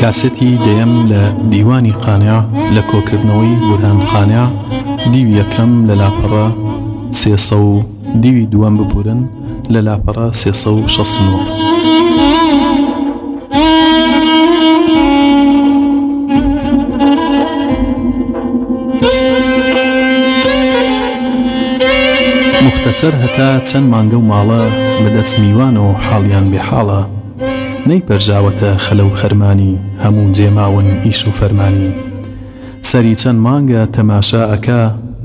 کاسێتی دەیەم لە دیوانی قانع لە کۆکردنەوەی بورهان قانع دیوی یەکەم لە لاپەڕە سێ سەد و دیوی دووەم ببورن لە لاپەڕە سێ سەد و شەست و نۆ. موختەسەر هەتا چەند مانگە و ماڵە لە دەس میوانە و حاڵیان بێ حاڵە نەیپەرژاوەتە خەلە و خەرمانی هەموو جێماون ئیش و فەرمانی سەری چەند مانگە تەماشا ئەکا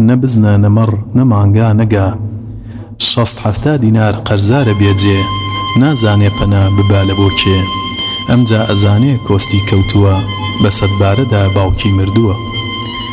نە بزنە نە مەڕ نە مانگا نە گا شەست حەفتا دینار قەرزارە بێ جێ نازانێ پەنا ببا لە بۆ کێ ئەمجا ئەزانێ کۆستی کەوتووە بە سەدبارەدا باوکی مردووە.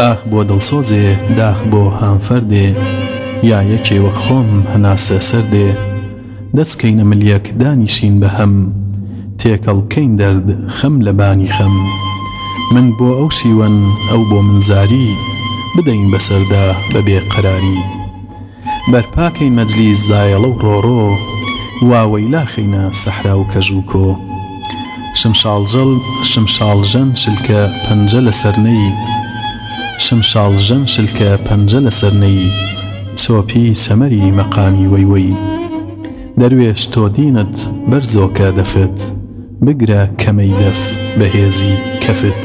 ئاخ بۆ دڵسۆزێ داخ بۆ هامفەردێ یا یەکێ وەک خۆم هەناسە سەردێ دەس کەینە ملیەک دانیشین بە هەم تێکەڵ بکەین دەرد خەم لە بانی خەم من بۆ ئەو شیوەن ئەو بۆ من زاری بدەین بەسەردا بە بێ قەراری بەرپا کەی مەجلیس زایەڵە و ڕۆڕۆ واوەیلا خەینە سەحرا و کەژ و کۆ شمشاڵژەڵ شمشاڵژەن شلکە پەنجە لە سەر نەیی شمشاڵژەن شلکە پەنجە لە سەر نەیی چۆپی سەمەری مەقامی وەی وەی دەروێش تۆ دینت بەرزۆکە دەفت بگرە کەمەی دەف بە هێزی کەفت.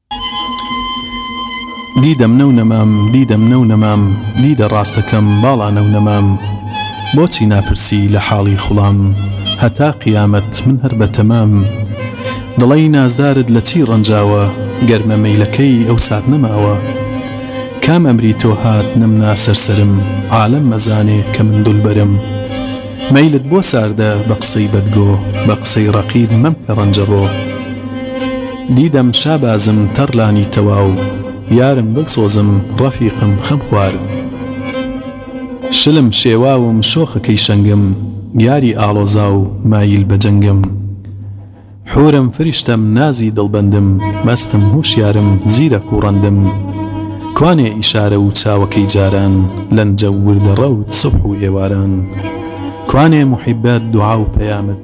دیدەم نەو نەمام دیدەم نەو نەمام دیدە ڕاستەکەم باڵا نەو نەمام بۆچی ناپرسی لە حاڵی خوڵام هەتا قیامەت من هەر بە تەمام دڵەی نازدارت لە چی ڕەنجاوە گەرمە مەیلەکەی ئەو سات نەماوە کام ئەمری تۆ هات نەمنا سەر سەرم عالەم مەزانێ کە من دولبەرم مەیلت بۆ ساردە بە قسەی بەدگۆ بە قسەی ڕەقیب مەمکە ڕەنجەڕۆ. دیدەم شابازم تەڕلانی تەواو یارم دڵسۆزم ڕەفیقم خەم خوار شلم شێواوم شۆخەکەی شەنگم یاری ئاڵۆزاو مایل بە جەنگم حورم فریشتەم نازی دڵبەندم مەستم هوشیارم زیرەک و ڕەندم کوانێ ئیشارە و چاوەکەی جاران لەنجە و وردە ڕەوت سوبح و ئێواران کوانێ موحیبەت دوعا و پەیامت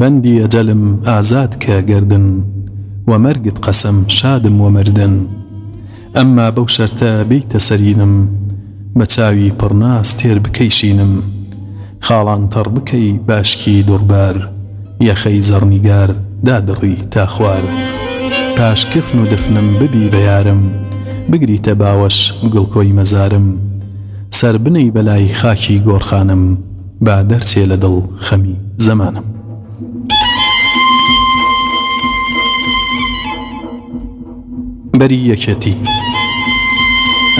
بەندی ئەجەلم ئازاد کە گەردن وە مەرگت قەسەم شادم وە مردن ئەمما بەو شەرتە بێیتە سەرینم بە چاوی پڕ ناز تێر بکەی شینم خاڵان تەڕ بکەی باشکی دوڕبار یەخەی زەڕنیگار دادڕی تا خوار پاش کفن و دفنم ببی بە یارم بگریتە باوەش گڵکۆی مەزارم سەر بنێی بەلای خاکی گۆڕخانم با دەرچێ لە دڵ خەمی زەمانم. بەری یەکێتی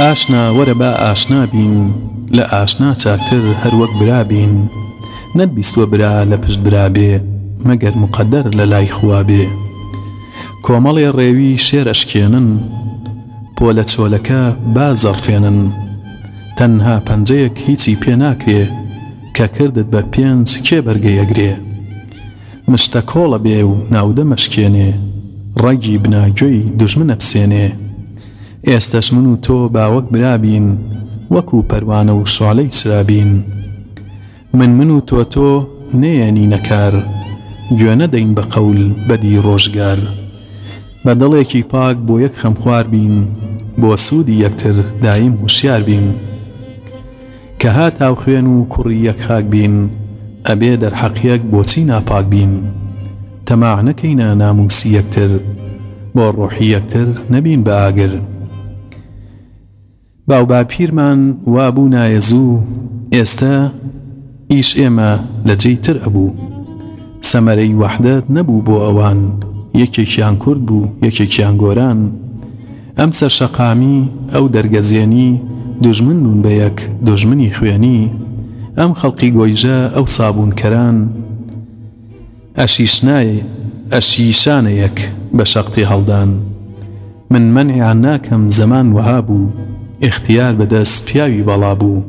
ئاشنا وەرە با ئاشنا بین لە ئاشنا چاکتر هەر وەک برا بین نەتبیستوە برا لە پشت برا بێ مەگەر مقەدەر لە لای خوا بێ کۆمەڵێ ڕێوی شێر ئەشکێنن پۆلە چۆلەکە با زەڕفێنن تەنها پەنجەیەک هیچی پێ ناکرێ کە کردت بە پێنج کێ بەرگەی ئەگرێ مشتە کۆڵە بێ و ناودە مەشکێنێ ڕەگی بنا گوێی دوژمن ئەپسێنێ ئێستەش من و تۆ با وەک برا بین وەکو پەروانە و شۆعلەی چرا بین من من و تۆ تۆ نەیەنینە کار گوێ نەدەین بە قەول بەدی ڕۆژگار بە دڵێکی پاک بۆ یەک خەمخوار بین بۆ سوودی یەکتر دایم هوشیار بین کە هاتاو خوێن و کوڕی یەک خاک بین ئەبێ دەرحەق یەک بۆچی ناپاک بین تەماع نەکەینە نامووسی یەکتر بۆ ڕۆحی یەکتر نەبین بە ئاگر. باوباپیرمان وا بوونایە زوو ئێستە ئیش ئێمە لە جێی تر ئەبوو سەمەرەی وەحدەت نەبوو بۆ ئەوان یەکێکیان کورد بوو یەکێکیان گۆران ئەم سەرشەقامی ئەو دەرگەزێنی دوژمن بوون بە یەک دوژمنی خوێنی ئەم خەڵقی گۆیژە ئەو سابوونکەران ئەشیشنای ئەشیشانەیەک بە شەق تێهەڵدان من مەنعیان ناکەم زەمان وەها بوو ئیختیار بە دەس پیاوی باڵا بوو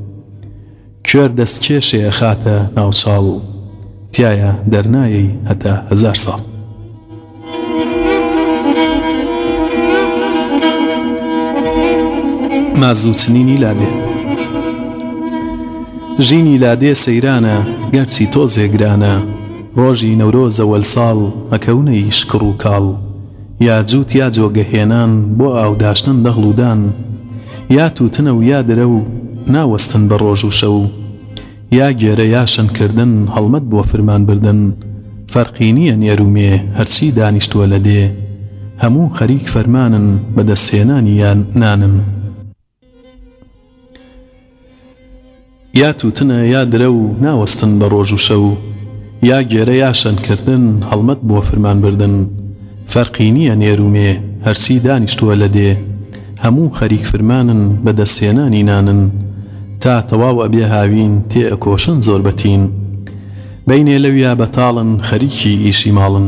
کوێر دەس کێشێ ئەخاتە ناو چاڵ تیایا دەرنایەی هەتا هەزار ساڵ. مازووچنینی لادێ ژینی لادێ سەیرانە گەرچی تۆزێ گرانە ڕۆژی نەورۆزە وەل ساڵ ئەکەونە ی شکڕ و کاڵ یا جووت یا جۆگە هێنان بۆ ئاوداشتن دەغڵ و دان یا تووتنە و یا درە و ناوەستن بە ڕۆژ و شەو یا گێرە یا شەن کردن هەڵمەت بۆ فرمان بردن فەرقی نییە نێر و مێ هەرچی دانیشتووە لە دێ هەموو خەریک فەرمانن بە دەست هێنانی نانن. یا تووتنە یا درە و ناوەستن بە ڕۆژ و شەو یا گێرە یا شەنکردن هەڵمەت بۆ فرمان بردن فەرقی نییە نێر و مێ هەرچی دانیشتووە لە دێ هەموو خەریک فرمانن بە دەست هێنانی نانن تا تەواو ئەبێ هاوین تێ ئەکۆشن زۆر بە تین بینێ لەویا بەتاڵن خەریکی ئیشی ماڵن.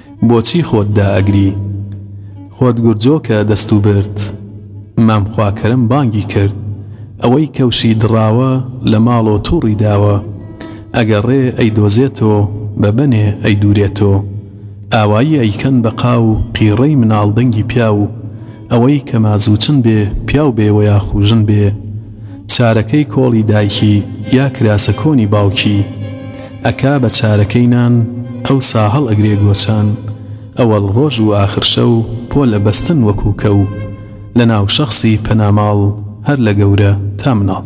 بۆچی خۆت دا ئەگری؟ خۆت گورجۆکە دەست و برد. مام خواکەرەم بانگی کرد، ئەوەی کەوشی دڕاوە لە ماڵۆ توڕی داوە، ئەگەڕێ ئەیدۆزێتۆ، بە بەنێ ئەیدورێتۆ. ئاوایی ئەیکەن بە قا و قیڕەی مناڵ دەنگی پیاو، ئەوەی کە مازوچن بێ پیاو بێ وەیاخو ژن بێ، چارەکەی کۆڵی دایکی یا کراسە کۆنی باوکی ئەکا بە چارەکەی نان ئەوسا هەڵ ئەگرێ گۆچان ئەوەڵ ڕۆژ و ئاخر شەو پۆل ئەبەستن وەکوو کەو لە ناو شەخسی پەنا ماڵ هەر لە گەورە تا مناڵ.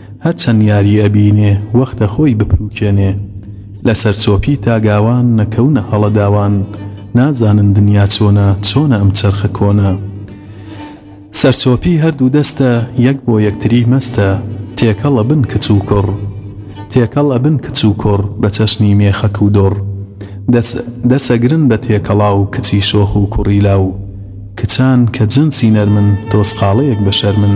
هەرچەن یاری ئەبینێ وەختە خۆی بپروکێنێ لەسەر چۆپی تا گاوان نەکەونە هەڵە داوان نازانن دنیا چۆنە چۆنە ئەم چەرخە کۆنە سەرچۆپی هەردوو دەستە یەک بۆ یەکتری مەستە تێکەڵ ئەبن کچ و کوڕ تێکەڵ ئەبن کچ و کوڕ بە چەشنی مێخەک و دۆڕ دەسەگرن بە تێکەڵاو کچی شۆخ و کوڕی لاو کچان کە جنسی نەرمن تۆزقاڵەیەک بە شەرمن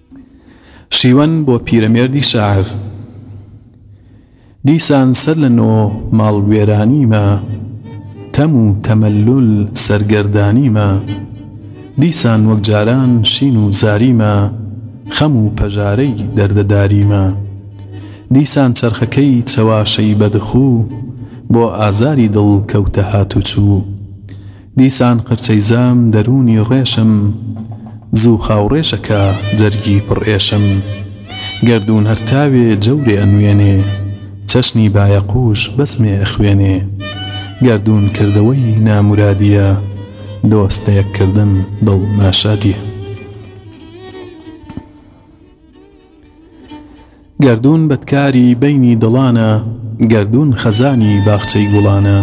شیوەن بۆ پیرەمێردی شاعر. دیسان سەر لە نۆ ماڵوێرانیمە، تەم و تەمەلول سەرگەردانیمە، دیسان وەک جاران شین و زاریمە، خەم و پەژارەی دەردە داریمە، دیسان چەرخەکەی چەواشەی بەدخوو، بۆ ئازاری دڵ کەوتە هاتوچوو. دیسان قرچەی زام دەروونی ڕێشم زوو خاو ڕێژ ئەکا جەرگی پڕ ئێشم گەردوون هەر تاوێ جەورێ ئەنوێنێ چەشنی بایەقووش بەسمێ ئەخوێنێ گەردوون کردەوەی نامورادییە دۆست لە یەک کردن دڵ ناشادییە. گەردوون بەدکاری بینی دڵانە گەردوون خەزانی باخچەی گوڵانە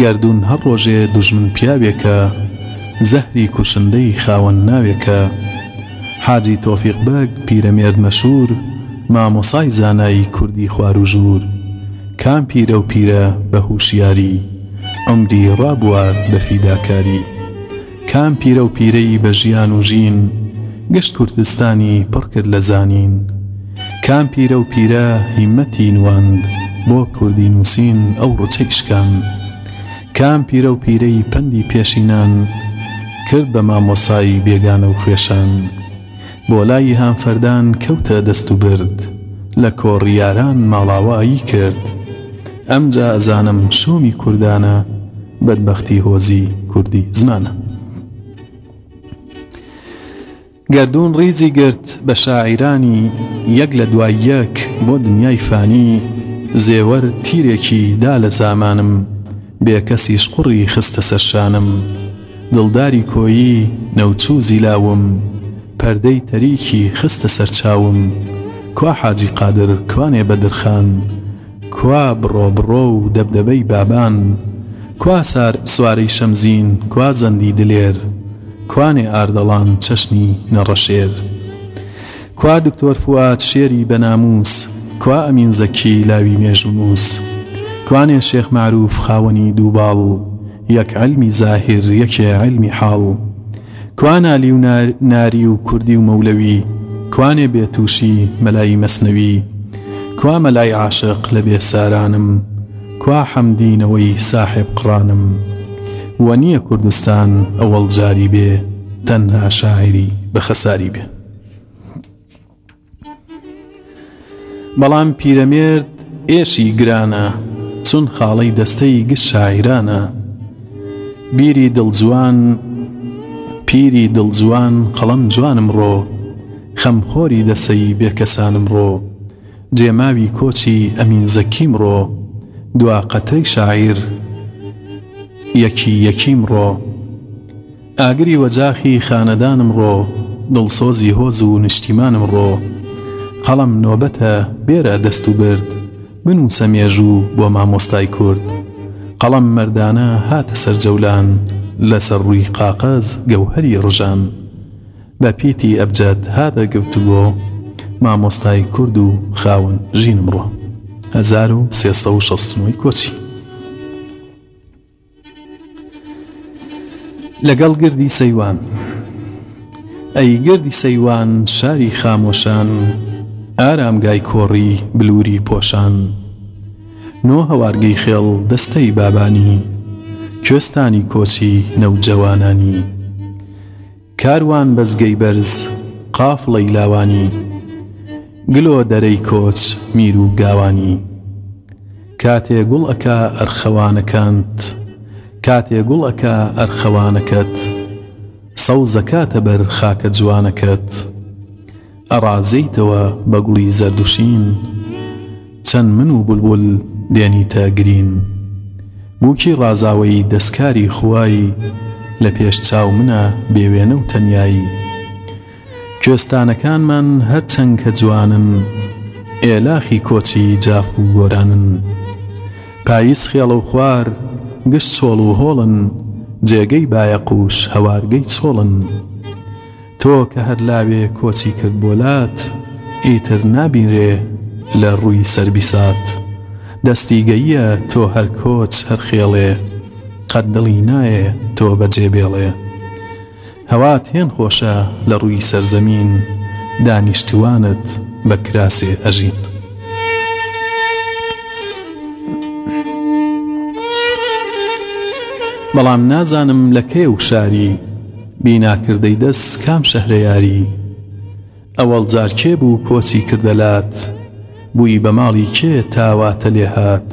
گەردوون هەر ڕۆژێ دوژمن پیاوێکە زەهری کوشندەی خاوەن ناوێکە حاجی تۆفیق بەگ پیرەمێرد مەشهوور مامۆسای زانای کوردی خواروژوور کام پیرە و پیرە بە هوشیاری عومری ڕابوارد بە فیداکاری کام پیرە و پیرەی بە ژیان و ژین گشت کوردستانی پڕ کرد لە زانین کام پیرە و پیرە هیمەتی نواند بۆ کوردی نووسین ئەو ڕچەی شکاند کام پیرە و پیرەی پەندی پێشینان کرد بە مامۆسایی بێگانە و خوێشان بۆ لای هام فەردان کەوتە دەست و برد لە کۆڕی یاران ماڵاوایی کرد ئەمجا ئەزانم شوومی کوردانە بەدبەختی هۆزی کوردی زمانە. گەردوون ڕیزی گرت بە شاعیرانی یەک لە دوای یەک بۆ دنیای فانی، زێوەر تیرێکی دا لە زامانم، بێکەسی شقوڕی خستە سەر شانم، دڵداری کۆیی نەوچوو زیلاوم، پەردەی تەریکی خستە سەر چاوم، کوا حاجی قادر کوانێ بەدرخان؟ کوا بڕۆ بڕۆ و دەبدەبەی بابان، کوا سار سوارەی شەمزین، کوا زەندی دلێر، کوانێ ئاردەڵان چەشنی نەڕەشێر؟ کوا دکتۆر فوئاد شێری بە نامووس، کوا ئەمین زەکی لاوی مێژوونووس، کوانێ شێخ مەعرووف خاوەنی دوو باڵ، یەک عیلمی زاهیر یەکێ عیلمی حاڵ؟ کوان علی و ناری و کوردی و مەولەوی کوانێ بێ توشی مەلای مەسنەوی کوا مەلای عاشق لە بێ سارانم کوا حەمدی نەوەی ساحێب قڕانم وە نیە کوردستان ئەوەڵ جاری بێ تەنها شاعری بە خەساری بێ. بەڵام پیرەمێرد ئێشی گرانە چون خاڵەی دەستەی گشت شاعیرانە بیری دڵ جوان پیری دڵ جوان قەڵەم جوان ئمڕۆ خەم خۆری دەسەی بێ کەسان ئمڕۆ جێماوی کۆچی ئەمین زەکی ئمڕۆ دوا قەترەی شاعیر یەکی یەکی ئمڕۆ ئاگری وەجاخی خانەدانم ڕۆ دڵسۆزی هۆز و نیشتیمانم ڕۆ قەڵەم نۆبەتە بێرە دەست و برد بنووسە مێژوو بۆ مامۆستای کورد قەڵەم مەردانە هاتە سەر جەولان لەسەر ڕووی قاقەز گەوهەری ڕژان بە پیتی ئەبجەد هاتە گفتوگۆ مامۆستای کورد و خاوەن ژینم ڕۆ هەزار و سێ سەد و شەست و نۆ کۆچی لەگەڵ گردی سەیوان ئەی گردی سەیوان شاری خامۆشان ئارامگای کۆڕی بلوری پۆشان نۆ هەوارگەی خێڵ دەستەی بابانی کوێستانی کۆچی نەوجەوانانی کاروان بەزگەی بەرز قافڵەی لاوانی گلۆ دەرەی کۆچ میر و گاوانی کاتێ گوڵ ئەکا ئەرخەوانەکانت کاتێ گوڵ ئەکا ئەرخەوانەکەت سەوزەکاتە بەر خاکە جوانەکەت ئەڕازێیتەوە بە گوڵی زەرد و شین چەن من و بولبول دێنیتە گرین بووکی ڕازاوەی دەسکاری خوای لە پێش چاو منە بێ وێنە و تەنیایی کوێستانەکانمان هەر چەن کە جوانن ئێلاخی کۆچی جاف و گۆرانن پاییز خێڵە و خوار گشت چۆڵ و هۆڵن جێگەی بایەق و شهوارگەی چۆڵن تۆ کە هەر لاوێ کۆچی کرد بۆ لات ئیتر نابینرێ لە ڕووی سەر بیسات دەستی گەییە تۆ هەر کۆچ هەر خێڵێ قەت دڵی نایێ تۆ بە جێ بێڵێ هەوات هێن خۆشە لە ڕووی سەر زەمین دانیشتووانت بە کراسێ ئەژین بەڵام نازانم لە کێ و شاری بینا کردەی دەس کام شەهرە یاری؟ ئەوەڵ جار کێ بوو کۆچی کردە لات؟ بووی بە ماڵی کێ تا واتە لێ هات؟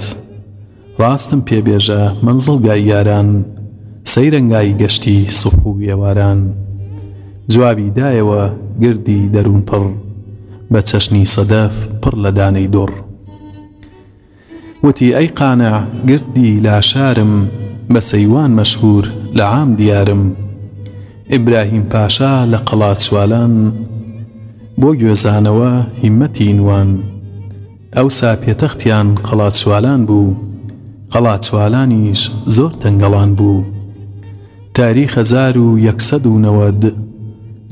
ڕاستم پێ بێژە مەنزڵ گای یاران سەیرەنگای گەشتی سوبح و ئێواران جوابی دایەوە گردی دەروون پڕ بە چەشنی سەدەف پڕ لە دانەی دڕ. وتی، ئەی قانع گرت دی لاشارم بە سەیوان مەشهوور لە عام دیارم. ئیبراهیم پاشا لە قەڵاچوالان بۆ گوێزانەوە هیمەتی نواند. ئەوسا پێتەختیان قەڵاچوالان بوو، قەڵاچوالانیش زۆر تەنگەڵان بوو. تاریخ هەزار و یەک سەد و نەوەد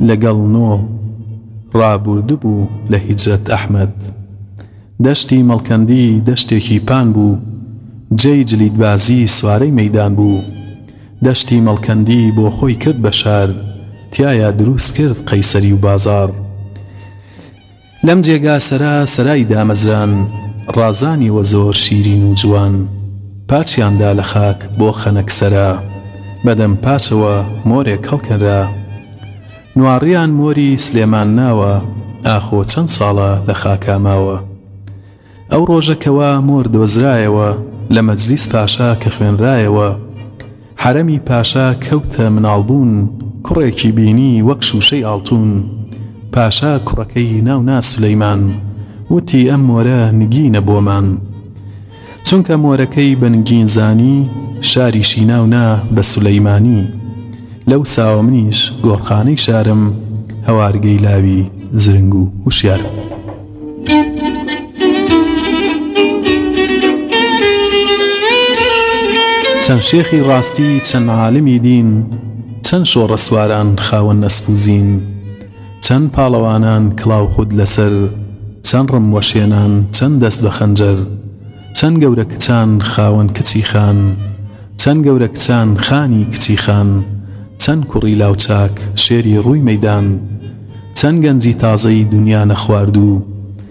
لەگەڵ نۆ ڕابووردبوو لە هیجرەت ئەحمەد. دەشتی مەڵکەندی دەشتێکی پان بوو، جێی جلیدبازی سوارەی مەیدان بوو. دەشتی مەڵکەندی بۆ خۆی کرد بە شار، تیایا دروست کرد قەیسەری و بازاڕ. لەم جێگا سەرا سەرای دامەزران، ڕازانی و زۆر شیرین و جوان، پاچیان دا لە خاک بۆ خەنەک سەرا. بە دەم پاچەوە مۆرێک هەڵکەنرا. نواڕیان مۆری سلێمان ناوە ئاخۆ چەند ساڵە لە خاکا ماوە ئەو ڕۆژە کەوا مۆر دۆزرایەوە لە مەجلیس پاشا کە خوێنرایەوە حەرەمی پاشا کەوتە مناڵبوون کوڕێکی بینی وەک شووشەی ئاڵتوون پاشا کوڕەکەی ناو نا سولەیمان وتی ئەم مۆرە نگینە بۆمان چونکە مۆرەکەی بنگین زانی شاریشی ناو نا بە سولەیمانی لەو ساوە منیش گۆڕخانەی شارم هەوارگەی لاوی زرنگ و هوشیارم. چەند شێخی ڕاستی چەند عالمی دین چەند شۆڕە سواران خاوەن ئەسپ و زین، چەند پاڵەوانان کڵاو خود لەسەر چەند ڕم وەشێنان چەند دەست بە خەنجەر چەند گەورە کچان خاوەن کچی خان چەند گەورە کچان خانی کچی خان چەند کوڕی لاوچاک شێری ڕووی مەیدان چەند گەنجی تازەی دونیا نەخواردوو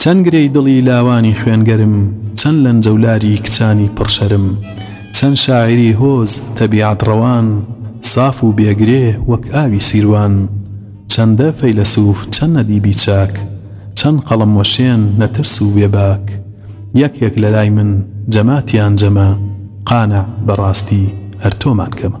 چەند گرێی دڵی لاوانی خوێنگەرم چەند لەنجەولاری کچانی پڕ شەرم چەند شاعیری هۆز تەبیعەت ڕەوان ساف و بێ گرێ وەک ئاوی سیروان چەندە فەیلەسوف چەند ئەدیبی چاک چەند قەڵەموەشێن نەترس و بێ باک یەک یەک لەلای من جەماتیان جەمە قانع بەڕاستی هەر تۆمان کەمە.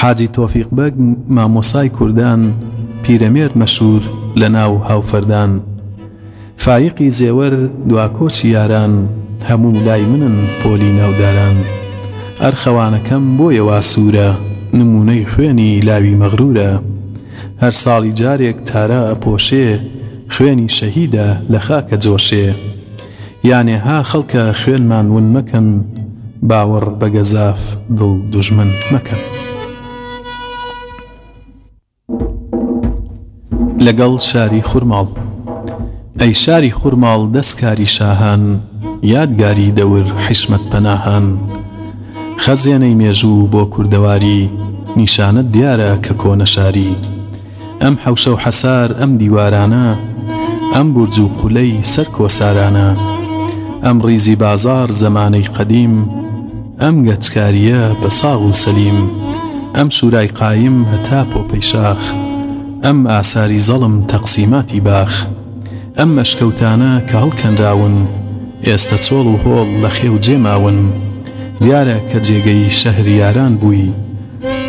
حاجی تۆفیق بەگ مامۆسای کوردان پیرەمێرد مەشهوور لە ناو هاوفەردان فایقی زێوەر دوا کۆچی یاران هەموو لای منن پۆلی ناوداران ئەرخەوانەکەم بۆیە وا سوورە نموونەی خوێنی لاوی مەغروورە هەر ساڵی جارێک تارا ئەپۆشێ خوێنی شەهیدە لە خاک ئەجۆشێ یانێ ها خەڵکە خوێنمان ون مەکەن باوەڕ بە گەزاف دڵ دوژمن مەکەن. لەگەڵ شاری خورماڵ ئەی شاری خورماڵ دەس کاری شاهان یادگاری دەور حیشمەت پەناهان خەزێنەی مێژوو بۆ کوردەواری نیشانەت دیارە کە کۆنە شاری ئەم حەوشەو حەسار ئەم دیوارانە ئەم بورج و قولەی سەر کۆسارانە ئەم ڕیزی بازاڕ زەمانەی قەدیم ئەم گەچکاریە بە ساغ و سەلیم ئەم شورای قایم هەتا پۆپەی شاخ ئەم ئاساری زەڵم تەقسیماتی باخ ئەم ئەشکەوتانە کە هەڵکەنراون ئێستە چۆڵ و هۆڵ لە خێو جێ ماون دیارە کە جێگەی شەهریاران بووی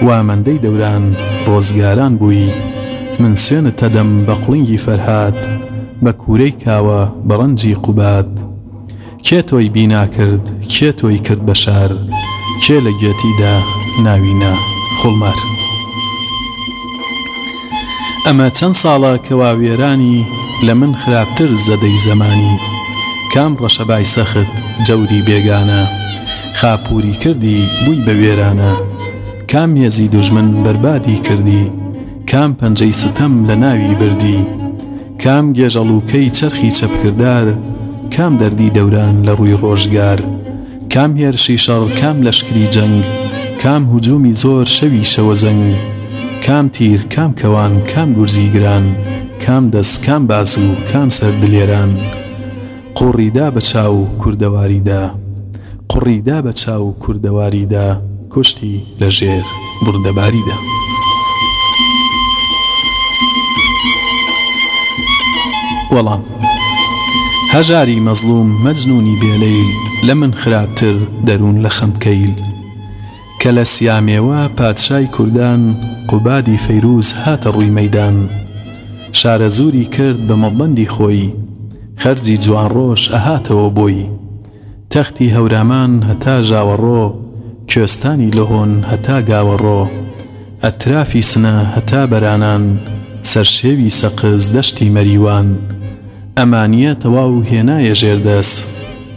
وا مەندەی دەوران ڕۆزگاران بووی من سوێنت ئەدەم بە قوڵینگی فەرهاد بە کوورەی کاوە بە ڕەنجی قوباد کێ تۆی بینا کرد کێ تۆی کرد بە شار کێ لە گێتی دا ناوی نا خوڵمار ئەمە چەن ساڵە کەوا وێرانی لە من خراپتر زەدەی زەمانی کام ڕەشەبای سەخت جەوری بێگانە خاپووری کردی بووی بە وێرانە کام هێزی دوژمن بەربادی کردی کام پەنجەی ستەم لە ناوی بردی کام گێژەڵووکەی چەرخی چەپکردار کام دەردی دەوران لە ڕووی ڕۆژگار کام هێرشی شەڕ کام لەشکری جەنگ کام هجوومی زۆر شەوی شەوەزەنگ کام تیر کام کەوان کام گورزی گران کام دەس کام بازوو کام سەر دلێران قوڕی دا بە چاو و کوردەواری دا قوڕی دا بە چاو و کوردەواری دا کوشتی لە ژێر بوردەباری دا. وەڵام، هەژاری مەزڵووم مەجنوونی بێلەیل لە من خراپتر دەروون لە خەمکەیل کە لە سیامێوە پادشای کوردان قوبادی فەیروز هاتە ڕووی مەیدان شارەزووری کرد بە مەڵبەندی خۆی خەرجی جوانڕۆش ئەهاتەوە بۆی تەختی هەورامان هەتا ژاوەڕۆ کوێستانی لهۆن هەتا گاوەڕۆ ئەترافی سنە هەتا بەرانان سەرشێوی سەقز دەشتی مەریوان ئەمانیە تەواو هێنایە ژێردەس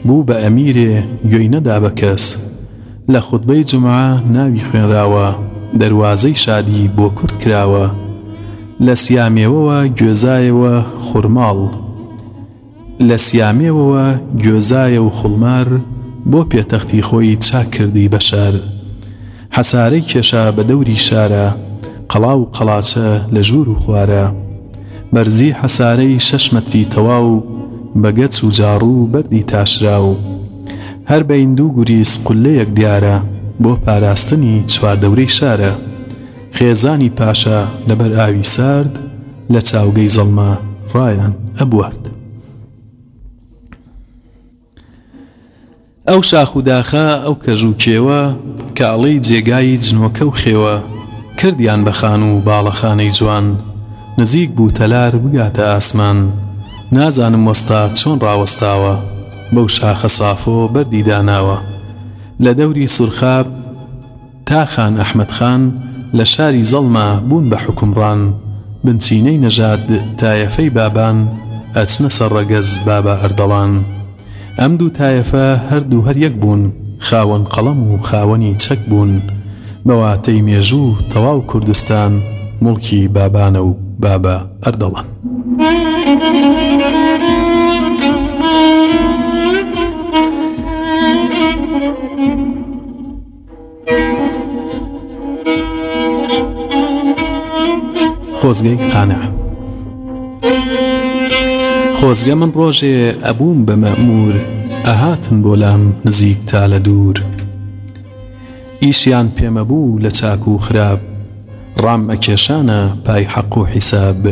بوو بە ئەمیرێ گۆی نەدا بە کەس لە خوتبەی جومعە ناوی خوێنراوە دەروازەی شادی بۆ کورد کراوە لە سیامێوەوە گوێزایەوە خورماڵ لە سیامێوەوە گوێزایە و خوڵمار بۆ پێتەختی خۆی چاک کردی بەشار حەسارەی کێشا بە دەوری شارە قەڵا و قەڵاچە لە ژوور و خوارە بەرزی حەسارەی شەش مەتری تەواو بە گەچ و جاڕ و بەردی تاشراو هەر بەین دوو گوریس قوللەیەک دیارە بۆ پاراستنی چواردەورەی شارە. خێزانی پاشا لەبەر ئاوی سارد لە چاوگەی زەڵمە ڕایان ئەبوارد. ئەو شاخ و داخە، ئەو کەژ و کێوە، کە ئەڵێی جێگای جنۆکە و خێوە، کردیان بە خانوو و باڵەخانەی جوان. نزیک بوو تەلار بگاتە ئاسمان. نازانم وەستا چۆن ڕاوەستاوە. بەو شاخە سافۆ بەردی داناوە لە دەوری سورخاب تا خان ئەحمەد خان لە شاری زەڵمە بوون بە حوکمڕان، بنچینەی نەژاد تایەفەی بابان ئەچنەسە ڕەگەز بابا ئەردەڵان. ئەم دوو تایەفە هەردوو هەر یەک بوون خاوەن قەڵەم و خاوەنی چەک بوون بە واتەی مێژوو تەواو کوردستان موڵکی بابانە و بابا ئەردەڵان. خۆزگەی قانع خۆزگە من ڕۆژێ ئەبووم بە مەمور ئەهاتن بۆ لام نزیک تا لە دوور ئیشیان پێ مەبوو لە چاک و خراپ ڕام ئەکێشانە پای حەق و حیساب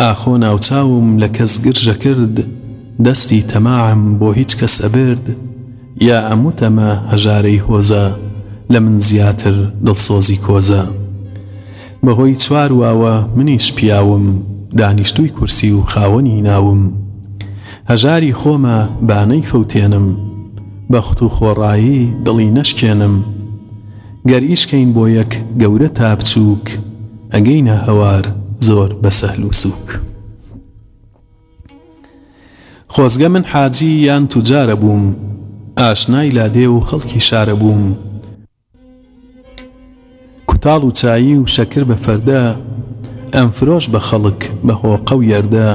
ئاخۆ ناوچاوم لە کەس گرژ ئەکرد دەستی تەماعم بۆ هیچ کەس ئەبرد یا ئەم وتەمە هەژارەی هۆزە لە من زیاتر دڵسۆزی کۆزە بەهۆی چوار واوە منیش پیاوم دانیشتووی کورسی و خاوەنی ناوم هەژاری خۆمە با نەیفەوتێنم بە خوت و خۆڕایی دڵی نەشکێنم گەر ئیش کەین بۆ یەک گەورە تا بچووک ئەگەینە هەوار زۆر بە سەهل و سووک. خۆزگە من حاجی یان توجارە بووم ئاشنای لادێ و خەڵکی شارە بووم، کوتاڵ و چایی و شەکر بە فەردە ئەمفرۆش بە خەڵک بە هۆقە و یەردە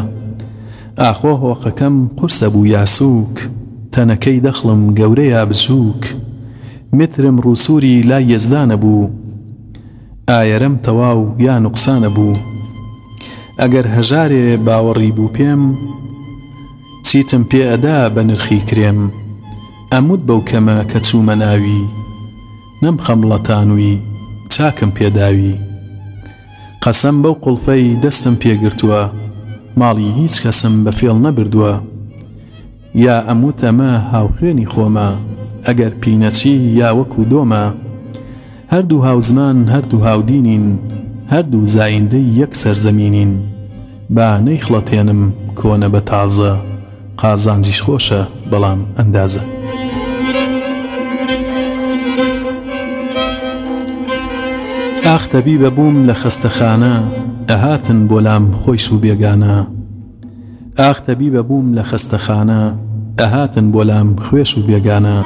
ئاخۆ هۆقەکەم قورسە بوو یا سووک تەنەکەی دەخڵم گەورە یا بچووک مترم ڕووسووری لای یەزدانە بوو ئایەرەم تەواو یا نوقسانە بوو ئەگەر هەژارێ باوەڕی بوو پێم چیتم پێ ئەدا بە نرخی کرێم ئەموت بەو کەمە کە چوومە ناوی نەم خەمڵەتانووی چاکم پێ داوی قەسەم بەو قوڵفەی دەستم پێ گرتووە ماڵی هیچ کەسم بە فێڵ نەبردووە یا ئەموت ئەمە هاوخوێنی خۆمە ئەگەر پینەچی یا وەکوو دۆمە هەردوو هاوزمان هەردوو هاودینین هەردوو زایندەی یەک سەرزەمینین با نەیخڵەتێنم کۆنە بە تازە قازانجیش خۆشە بەڵام ئەندازە. ئاخ تەبیبە بووم لە خەستەخانە ئەهاتن بۆ لام خۆیش و بێگانە، ئاخ تەبیبە بووم لە خەستەخانە ئەهاتن بۆ لام خوێش و بێگانە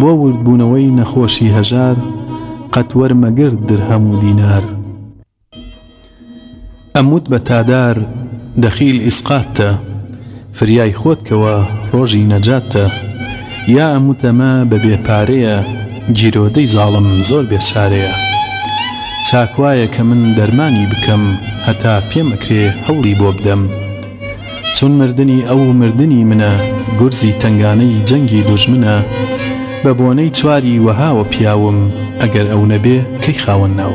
بۆ وردبوونەوەی نەخۆشی هەژار قەت وەرمەگرت درهەم و دینار ئەموت بە تادار دەخیل ئیسقاتتە فریای خۆت کەوە ڕۆژی نەجاتتە یا ئەم وتەمە بە بێ پارەیە گیرۆدەی زاڵم زۆر بێ چارەیە چاک وایە کە من دەرمانی بکەم هەتا پێم ئەکرێ هەوڵی بۆ بدەم چون مردنی ئەو و مردنی منە گورزی تەنگانەی جەنگی دوژمنە بە بۆنەی چواری وەهاوە پیاوم ئەگەر ئەو نەبێ کەی خاوەن ناو.